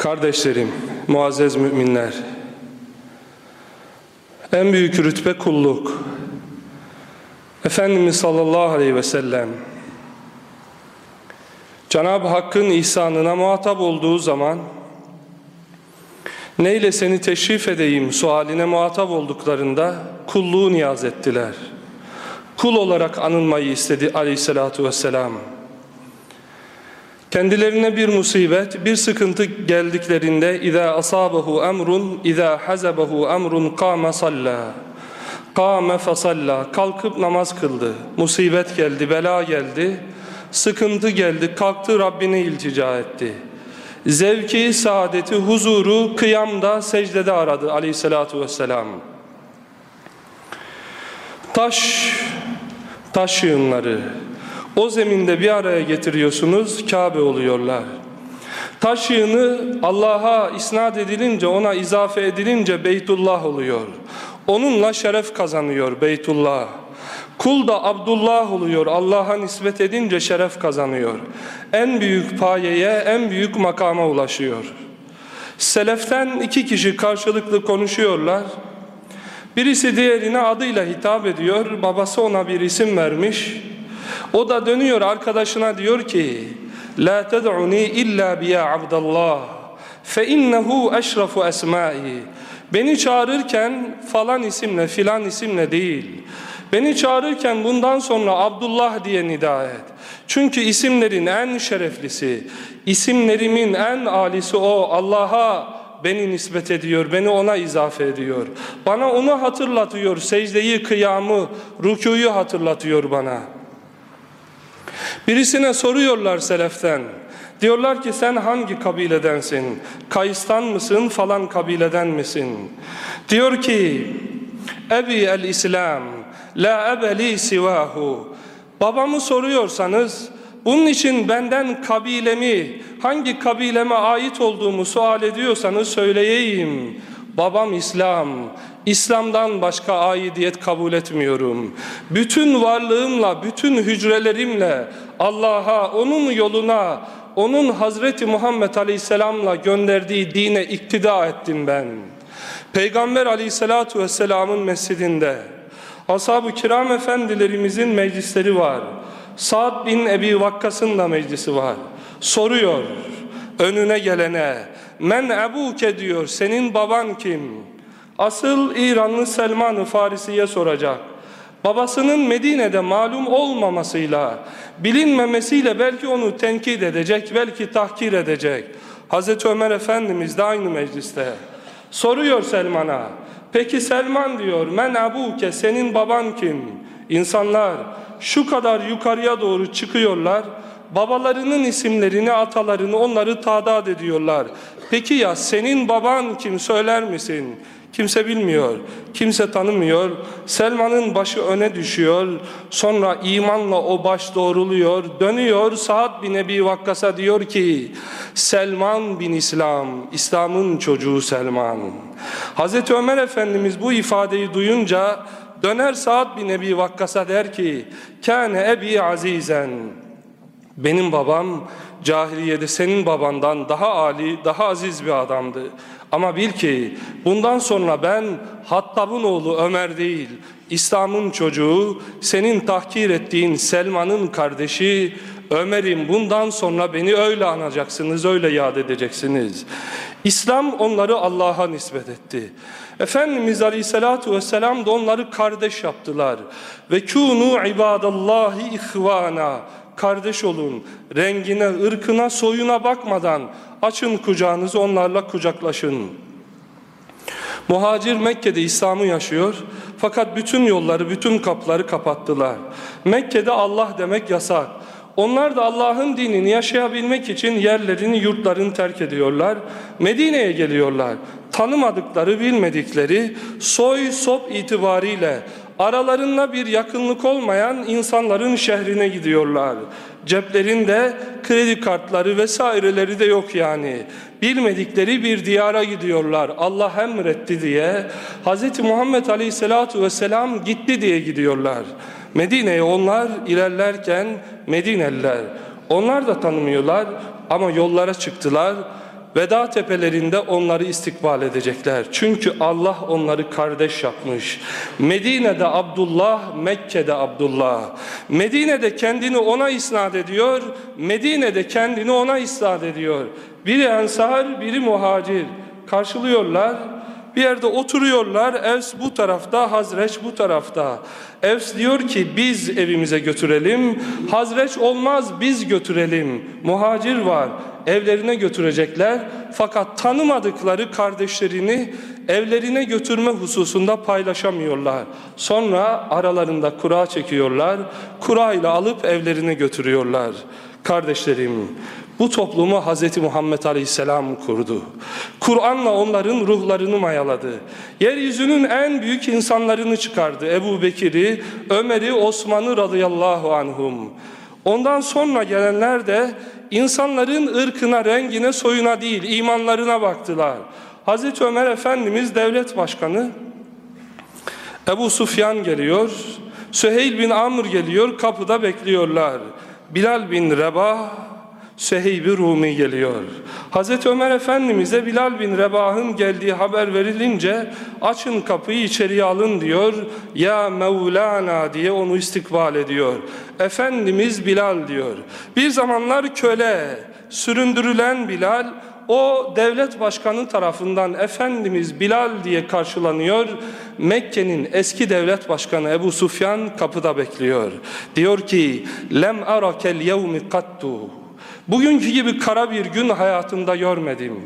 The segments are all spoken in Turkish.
Kardeşlerim, muazzez müminler, en büyük rütbe kulluk. Efendimiz sallallahu aleyhi ve sellem Cenab-ı Hakk'ın ihsanına muhatap olduğu zaman neyle seni teşrif edeyim sualine muhatap olduklarında kulluğu niyaz ettiler. Kul olarak anılmayı istedi aleyhissalatu vesselam. Kendilerine bir musibet, bir sıkıntı geldiklerinde اِذَا أَصَابَهُ اَمْرٌ اِذَا حَزَبَهُ اَمْرٌ قَامَ صَلَّى قَامَ فَصَلَّى Kalkıp namaz kıldı. Musibet geldi, bela geldi, sıkıntı geldi, kalktı Rabbine iltica etti. Zevki, saadeti, huzuru kıyamda, secdede aradı aleyhissalatu vesselam. Taş, taş yığınları, o zeminde bir araya getiriyorsunuz, Kabe oluyorlar. Taş yığını Allah'a isnat edilince, ona izafe edilince Beytullah oluyor. Onunla şeref kazanıyor Beytullah. Kul da Abdullah oluyor. Allah'a nispet edince şeref kazanıyor. En büyük payeye, en büyük makama ulaşıyor. Seleften iki kişi karşılıklı konuşuyorlar. Birisi diğerine adıyla hitap ediyor. Babası ona bir isim vermiş. O da dönüyor arkadaşına diyor ki La ted'uni illa biya abdallah fe innehu eşrafu esmai Beni çağırırken falan isimle filan isimle değil Beni çağırırken bundan sonra Abdullah diye nida et. Çünkü isimlerin en şereflisi, isimlerimin en alisi o. Allah'a beni nispet ediyor, beni ona izafe ediyor. Bana onu hatırlatıyor, secdeyi, kıyamı, rükuyu hatırlatıyor bana. Birisine soruyorlar seleften. Diyorlar ki sen hangi kabiledensin? Kayıstan mısın falan kabileden misin? Diyor ki Ebi el-İslam La ebeli sivahu Babamı soruyorsanız bunun için benden kabilemi hangi kabileme ait olduğumu sual ediyorsanız söyleyeyim. Babam İslam. İslam'dan başka aidiyet kabul etmiyorum. Bütün varlığımla, bütün hücrelerimle Allah'a, onun yoluna, onun Hazreti Muhammed Aleyhisselam'la gönderdiği dine iktida ettim ben. Peygamber Aleyhisselatu Vesselam'ın mescidinde Ashab-ı kiram efendilerimizin meclisleri var. Sa'd bin Ebi Vakkas'ın da meclisi var. Soruyor önüne gelene men ebuke diyor senin baban kim? Asıl İranlı Selman-ı Farisi'ye soracak. Babasının Medine'de malum olmamasıyla, bilinmemesiyle belki onu tenkit edecek, belki tahkir edecek. Hazreti Ömer Efendimiz de aynı mecliste. Soruyor Selman'a. Peki Selman diyor, men abuke senin baban kim? İnsanlar şu kadar yukarıya doğru çıkıyorlar. Babalarının isimlerini, atalarını onları tadat ediyorlar. Peki ya senin baban kim söyler misin? Kimse bilmiyor, kimse tanımıyor. Selman'ın başı öne düşüyor. Sonra imanla o baş doğruluyor. Dönüyor Saad bin Ebi Vakkas'a diyor ki Selman bin İslam, İslam'ın çocuğu Selman. Hazreti Ömer Efendimiz bu ifadeyi duyunca döner Saad bin Ebi Vakkas'a der ki Kâne ebi azizen benim babam cahiliyede senin babandan daha ali, daha aziz bir adamdı. Ama bil ki bundan sonra ben Hattab'ın oğlu Ömer değil, İslam'ın çocuğu, senin tahkir ettiğin Selman'ın kardeşi Ömer'im bundan sonra beni öyle anacaksınız, öyle yad edeceksiniz. İslam onları Allah'a nispet etti. Efendimiz Aleyhisselatü Vesselam da onları kardeş yaptılar. Ve kûnû ibadallahi ihvana kardeş olun. Rengine, ırkına, soyuna bakmadan açın kucağınızı onlarla kucaklaşın. Muhacir Mekke'de İslam'ı yaşıyor fakat bütün yolları, bütün kapıları kapattılar. Mekke'de Allah demek yasak. Onlar da Allah'ın dinini yaşayabilmek için yerlerini, yurtlarını terk ediyorlar. Medine'ye geliyorlar. Tanımadıkları, bilmedikleri soy, sop itibariyle aralarında bir yakınlık olmayan insanların şehrine gidiyorlar. Ceplerinde kredi kartları vesaireleri de yok yani. Bilmedikleri bir diyara gidiyorlar. Allah emretti diye. Hz. Muhammed Aleyhisselatu Vesselam gitti diye gidiyorlar. Medine'ye onlar ilerlerken Medineliler. Onlar da tanımıyorlar ama yollara çıktılar. Veda tepelerinde onları istikbal edecekler. Çünkü Allah onları kardeş yapmış. Medine'de Abdullah, Mekke'de Abdullah. Medine'de kendini ona isnat ediyor, Medine'de kendini ona isnat ediyor. Biri ensar, biri muhacir. Karşılıyorlar. Bir yerde oturuyorlar. Evs bu tarafta, Hazreç bu tarafta. Evs diyor ki biz evimize götürelim. Hazreç olmaz biz götürelim. Muhacir var. Evlerine götürecekler. Fakat tanımadıkları kardeşlerini evlerine götürme hususunda paylaşamıyorlar. Sonra aralarında kura çekiyorlar. Kura ile alıp evlerine götürüyorlar. Kardeşlerim bu toplumu Hz. Muhammed Aleyhisselam kurdu. Kur'an'la onların ruhlarını mayaladı. Yeryüzünün en büyük insanlarını çıkardı. Ebu Bekir'i, Ömer'i, Osman'ı radıyallahu anhum. Ondan sonra gelenler de insanların ırkına, rengine, soyuna değil imanlarına baktılar. Hazreti Ömer Efendimiz devlet başkanı, Ebu Sufyan geliyor, Süheyl bin Amr geliyor, kapıda bekliyorlar. Bilal bin Rebah, Süheyb-i Rumi geliyor. Hazreti Ömer Efendimiz'e Bilal bin Rebah'ın geldiği haber verilince açın kapıyı içeriye alın diyor. Ya Mevlana diye onu istikbal ediyor. Efendimiz Bilal diyor. Bir zamanlar köle, süründürülen Bilal o devlet başkanı tarafından Efendimiz Bilal diye karşılanıyor. Mekke'nin eski devlet başkanı Ebu Sufyan kapıda bekliyor. Diyor ki: "Lem arakel yevmi kattu." Bugünkü gibi kara bir gün hayatımda görmedim.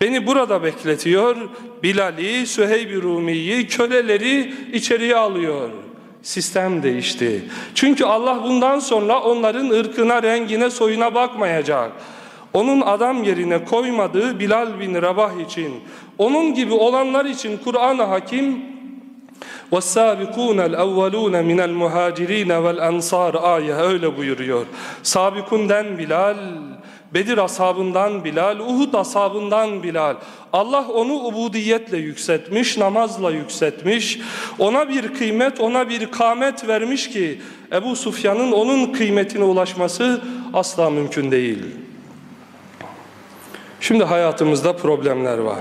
Beni burada bekletiyor. Bilal'i, Süheyb-i Rumi'yi, köleleri içeriye alıyor. Sistem değişti. Çünkü Allah bundan sonra onların ırkına, rengine, soyuna bakmayacak. Onun adam yerine koymadığı Bilal bin Rabah için, onun gibi olanlar için Kur'an-ı Hakim وَالسَّابِقُونَ الْاَوَّلُونَ مِنَ الْمُهَاجِرِينَ وَالْاَنْصَارِ ayet öyle buyuruyor. Sabikun'den Bilal, Bedir ashabından Bilal, Uhud ashabından Bilal. Allah onu ubudiyetle yükseltmiş, namazla yükseltmiş. Ona bir kıymet, ona bir kamet vermiş ki Ebu Sufyan'ın onun kıymetine ulaşması asla mümkün değil. Şimdi hayatımızda problemler var.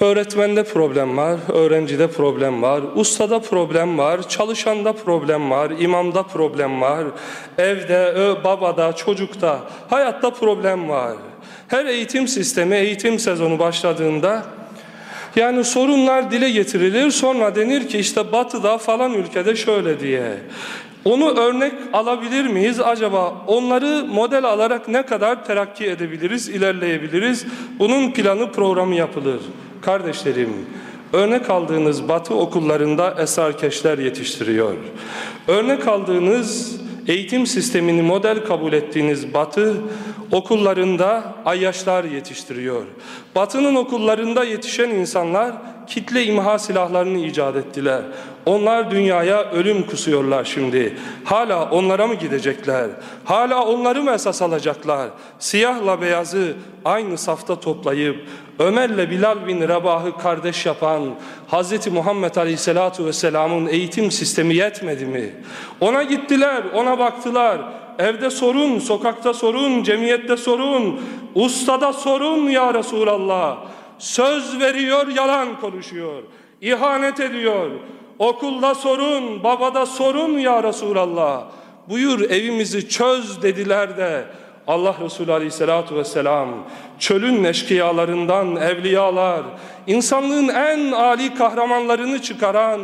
Öğretmende problem var, öğrencide problem var, ustada problem var, çalışanda problem var, imamda problem var, evde, babada, çocukta, hayatta problem var. Her eğitim sistemi, eğitim sezonu başladığında yani sorunlar dile getirilir sonra denir ki işte batıda falan ülkede şöyle diye. Onu örnek alabilir miyiz acaba? Onları model alarak ne kadar terakki edebiliriz, ilerleyebiliriz? Bunun planı programı yapılır. Kardeşlerim, örnek aldığınız batı okullarında esarkeşler yetiştiriyor. Örnek aldığınız eğitim sistemini model kabul ettiğiniz batı okullarında ayyaşlar yetiştiriyor. Batının okullarında yetişen insanlar kitle imha silahlarını icat ettiler. Onlar dünyaya ölüm kusuyorlar şimdi. Hala onlara mı gidecekler? Hala onları mı esas alacaklar? Siyahla beyazı aynı safta toplayıp Ömer'le Bilal bin Rebah'ı kardeş yapan Hz. Muhammed Aleyhisselatu Vesselam'ın eğitim sistemi yetmedi mi? Ona gittiler, ona baktılar. Evde sorun, sokakta sorun, cemiyette sorun, ustada sorun ya Resulallah. Söz veriyor, yalan konuşuyor. İhanet ediyor. Okulda sorun, babada sorun ya Resulallah. Buyur evimizi çöz dediler de Allah Resulü Aleyhisselatü Vesselam çölün eşkıyalarından evliyalar, insanlığın en âli kahramanlarını çıkaran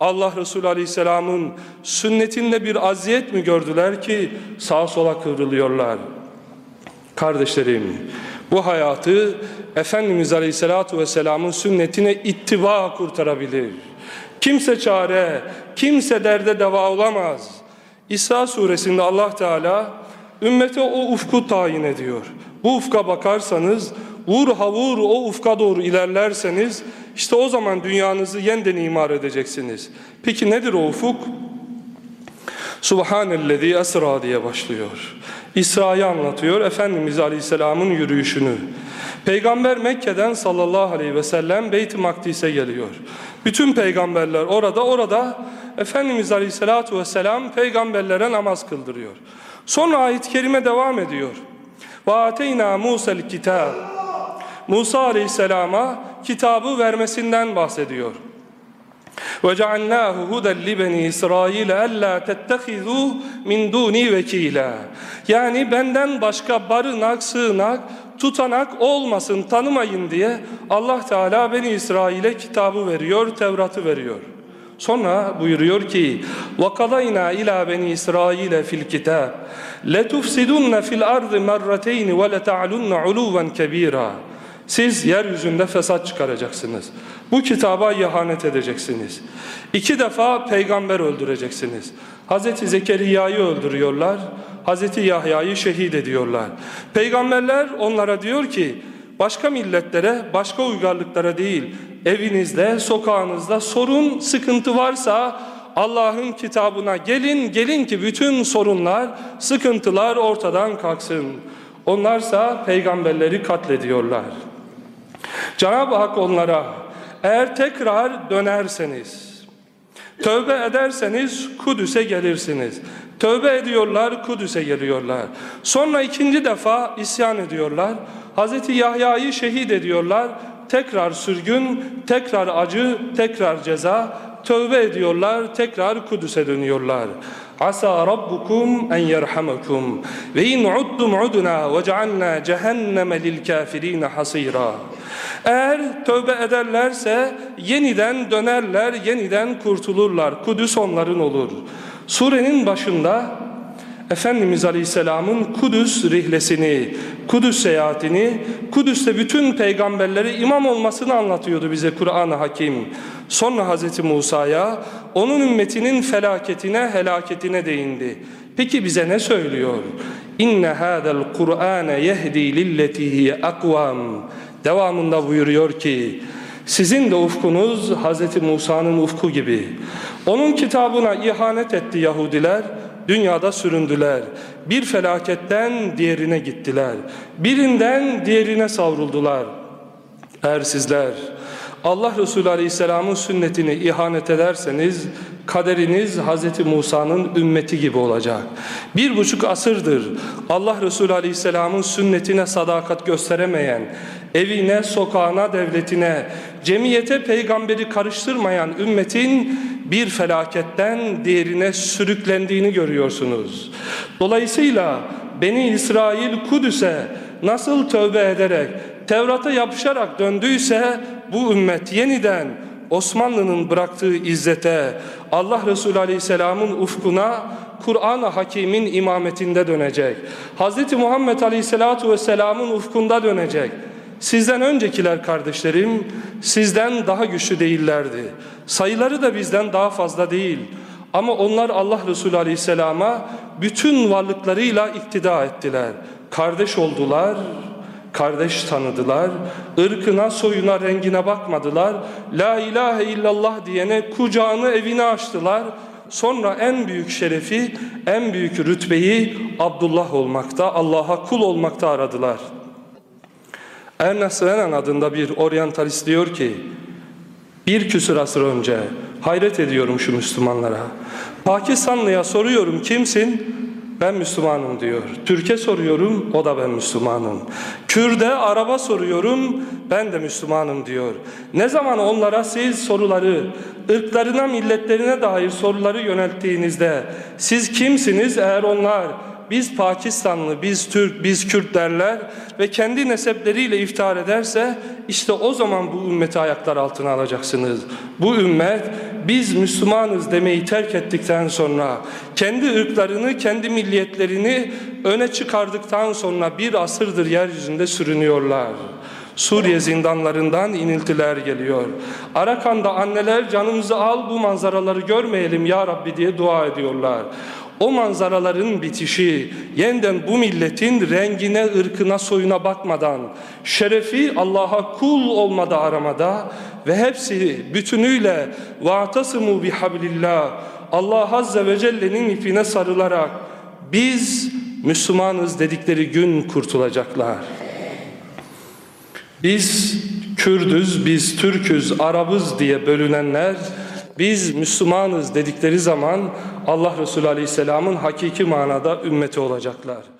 Allah Resulü Aleyhisselam'ın sünnetinde bir aziyet mi gördüler ki sağa sola kıvrılıyorlar. Kardeşlerim bu hayatı Efendimiz Aleyhisselatü Vesselam'ın sünnetine ittiba kurtarabilir. Kimse çare, kimse derde deva olamaz. İsa suresinde Allah Teala ümmete o ufku tayin ediyor. Bu ufka bakarsanız, vur havur o ufka doğru ilerlerseniz, işte o zaman dünyanızı yeniden imar edeceksiniz. Peki nedir o ufuk? Subhanellezi esra diye başlıyor. İsra'yı anlatıyor, Efendimiz Aleyhisselam'ın yürüyüşünü. Peygamber Mekke'den sallallahu aleyhi ve sellem Beyt-i Makdis'e geliyor. Bütün peygamberler orada, orada Efendimiz Aleyhisselatü Vesselam peygamberlere namaz kıldırıyor. Sonra ayet-i kerime devam ediyor. Ateyna Musa'l kitab. Musa Aleyhisselam'a kitabı vermesinden bahsediyor. وَجَعَلْنَاهُ هُدًى لِبَنِي إِسْرَائِيلَ أَلَّا تَتَّخِذُوا مِنْ دُونِي وَكِيلًا Yani benden başka barınak, sığınak, tutanak olmasın, tanımayın diye Allah Teala Beni İsrail'e kitabı veriyor, Tevrat'ı veriyor. Sonra buyuruyor ki وَقَضَيْنَا إِلَى بَنِي إِسْرَائِيلَ فِي الْكِتَابِ لَتُفْسِدُنَّ فِي الْأَرْضِ مَرَّتَيْنِ وَلَتَعْلُنَّ عُلُوًا كَب۪يرًا siz yeryüzünde fesat çıkaracaksınız. Bu kitaba ihanet edeceksiniz. İki defa peygamber öldüreceksiniz. Hazreti Zekeriya'yı öldürüyorlar. Hazreti Yahya'yı şehit ediyorlar. Peygamberler onlara diyor ki başka milletlere, başka uygarlıklara değil, evinizde, sokağınızda sorun, sıkıntı varsa Allah'ın kitabına gelin, gelin ki bütün sorunlar, sıkıntılar ortadan kalksın. Onlarsa peygamberleri katlediyorlar. Cenab-ı Hak onlara eğer tekrar dönerseniz, tövbe ederseniz Kudüs'e gelirsiniz. Tövbe ediyorlar, Kudüs'e geliyorlar. Sonra ikinci defa isyan ediyorlar. Hazreti Yahya'yı şehit ediyorlar. Tekrar sürgün, tekrar acı, tekrar ceza. Tövbe ediyorlar, tekrar Kudüs'e dönüyorlar. Asa rabbukum en yerhamakum ve in uddum udna ve cealna cehenneme lil kafirin hasira. Eğer tövbe ederlerse yeniden dönerler, yeniden kurtulurlar. Kudüs onların olur. Surenin başında Efendimiz Aleyhisselam'ın Kudüs rihlesini, Kudüs seyahatini, Kudüs'te bütün peygamberleri imam olmasını anlatıyordu bize Kur'an-ı Hakim. Sonra Hz. Musa'ya onun ümmetinin felaketine, helaketine değindi. Peki bize ne söylüyor? İnne hâzel Kur'âne yehdi lilletihi akvam. Devamında buyuruyor ki sizin de ufkunuz Hz. Musa'nın ufku gibi. Onun kitabına ihanet etti Yahudiler, dünyada süründüler. Bir felaketten diğerine gittiler. Birinden diğerine savruldular. Eğer sizler Allah Resulü Aleyhisselam'ın sünnetini ihanet ederseniz kaderiniz Hz. Musa'nın ümmeti gibi olacak. Bir buçuk asırdır Allah Resulü Aleyhisselam'ın sünnetine sadakat gösteremeyen, evine, sokağına, devletine, cemiyete peygamberi karıştırmayan ümmetin bir felaketten diğerine sürüklendiğini görüyorsunuz. Dolayısıyla Beni İsrail Kudüs'e nasıl tövbe ederek Tevrat'a yapışarak döndüyse bu ümmet yeniden Osmanlı'nın bıraktığı izzete, Allah Resulü Aleyhisselam'ın ufkuna, Kur'an-ı Hakim'in imametinde dönecek. Hz. Muhammed Aleyhisselatu Vesselam'ın ufkunda dönecek. Sizden öncekiler kardeşlerim, sizden daha güçlü değillerdi. Sayıları da bizden daha fazla değil. Ama onlar Allah Resulü Aleyhisselam'a bütün varlıklarıyla iktida ettiler. Kardeş oldular, kardeş tanıdılar, ırkına, soyuna, rengine bakmadılar. La ilahe illallah diyene kucağını evine açtılar. Sonra en büyük şerefi, en büyük rütbeyi Abdullah olmakta, Allah'a kul olmakta aradılar. Ernest Renan adında bir oryantalist diyor ki, bir küsur asır önce hayret ediyorum şu Müslümanlara. Pakistanlıya soruyorum kimsin? Ben Müslümanım diyor. Türkiye soruyorum, o da ben Müslümanım. Kürde, Araba soruyorum, ben de Müslümanım diyor. Ne zaman onlara siz soruları, ırklarına, milletlerine dair soruları yönelttiğinizde, siz kimsiniz eğer onlar biz Pakistanlı, biz Türk, biz Kürt derler ve kendi nesepleriyle iftihar ederse işte o zaman bu ümmeti ayaklar altına alacaksınız. Bu ümmet biz Müslümanız demeyi terk ettikten sonra kendi ırklarını, kendi milliyetlerini öne çıkardıktan sonra bir asırdır yeryüzünde sürünüyorlar. Suriye zindanlarından iniltiler geliyor. Arakan'da anneler canımızı al bu manzaraları görmeyelim ya Rabbi diye dua ediyorlar o manzaraların bitişi yeniden bu milletin rengine, ırkına, soyuna bakmadan şerefi Allah'a kul olmada aramada ve hepsi bütünüyle vaatasimu bihablillah Allah Azze ve Celle'nin ipine sarılarak biz Müslümanız dedikleri gün kurtulacaklar. Biz Kürdüz, biz Türküz, Arabız diye bölünenler biz Müslümanız dedikleri zaman Allah Resulü Aleyhisselam'ın hakiki manada ümmeti olacaklar.